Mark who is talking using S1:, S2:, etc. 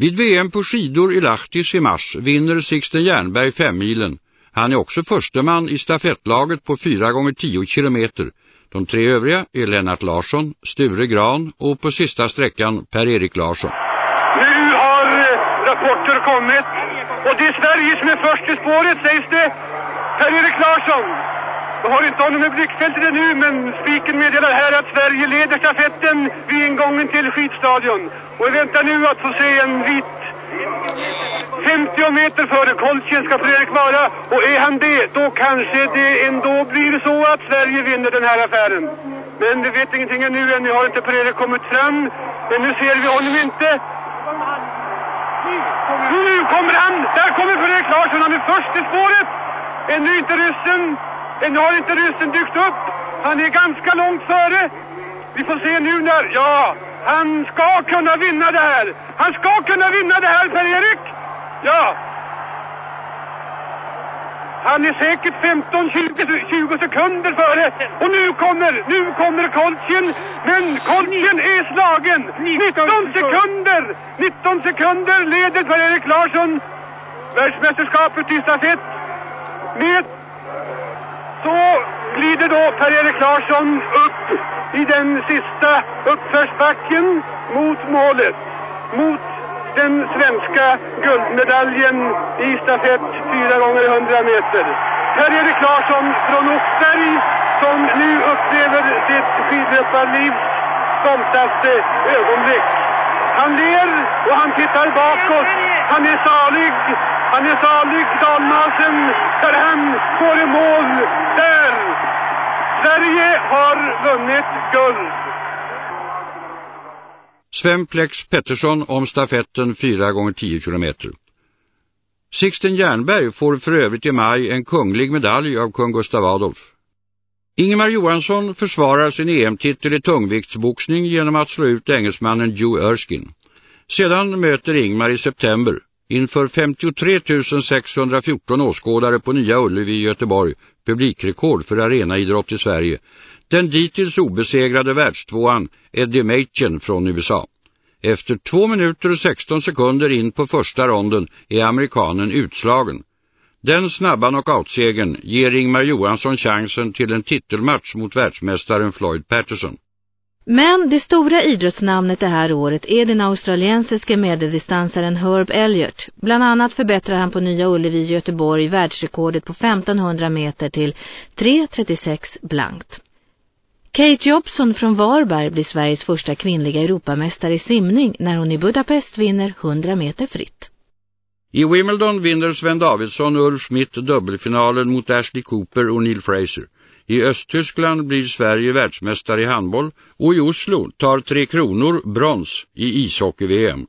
S1: Vid VM på skidor i Lahtis i mars vinner Sixten Jernberg femmilen. Han är också försteman i stafettlaget på 4 gånger 10 kilometer. De tre övriga är Lennart Larsson, Sture Gran och på sista sträckan Per-Erik Larsson.
S2: Nu har eh, rapporter kommit och det är Sverige som är först i spåret sägs det. Per-Erik Larsson. Jag har inte honom i blickfältet ännu men spiken meddelar här att Sverige leder stafetten vid ingången till skidstadion. Och vi väntar nu att få se en vit 50 meter före Koltjen ska Fredrik vara och är han det då kanske det ändå blir så att Sverige vinner den här affären. Men vi vet ingenting ännu, ännu har inte Fredrik kommit fram. Men nu ser vi honom inte. Nu kommer han! Där kommer Fredrik Larsson, han är först i spåret! Ännu inte ryssen, ännu har inte ryssen dykt upp. Han är ganska långt före. Vi får se nu när, ja, han ska kunna vinna det här. Han ska kunna vinna det här, Per-Erik! Ja. Han är säkert 15-20 sekunder före. Och nu kommer, nu kommer Koltjen. Men Koltjen är slagen. 19 sekunder! 19 sekunder leder Per-Erik Larsson världsmästerskapet i stafett. Med så glider då Per-Erik Larsson upp i den sista uppförsbacken mot målet. Mot den svenska guldmedaljen i stafett 4 gånger 100 meter. Per-Erik Larsson från Oxberg som nu upplever sitt skidlöparlivs stoltaste ögonblick. Han ler och han tittar bakåt. Han är salig. Han är salig, dalmasen, där han går i mål. Sverige har vunnit guld.
S1: Sven Plex Pettersson om stafetten 4 gånger 10 km. Sixten Jernberg får för övrigt i maj en kunglig medalj av kung Gustav Adolf. Ingemar Johansson försvarar sin EM-titel i tungviktsboxning genom att slå ut engelsmannen Joe Erskine. Sedan möter Ingmar i september inför 53 614 åskådare på Nya Ullevi i Göteborg publikrekord för arenaidrott i Sverige den dittills obesegrade världstvåan Eddie Machen från USA. Efter 2 minuter och 16 sekunder in på första ronden är amerikanen utslagen. Den snabba knockoutsegern ger Ingmar Johansson chansen till en titelmatch mot världsmästaren Floyd Patterson.
S3: Men det stora idrottsnamnet det här året är den australiensiske medeldistansaren Herb Elliott. Bland annat förbättrar han på Nya Ullevi i Göteborg världsrekordet på 1500 meter till 3.36 blankt. Kate Jobson från Varberg blir Sveriges första kvinnliga Europamästare i simning när hon i Budapest vinner 100 meter fritt.
S1: I Wimbledon vinner Sven Davidsson och Ulf Schmidt dubbelfinalen mot Ashley Cooper och Neil Fraser. I Östtyskland blir Sverige världsmästare i handboll och i Oslo tar Tre Kronor brons i ishockey-VM.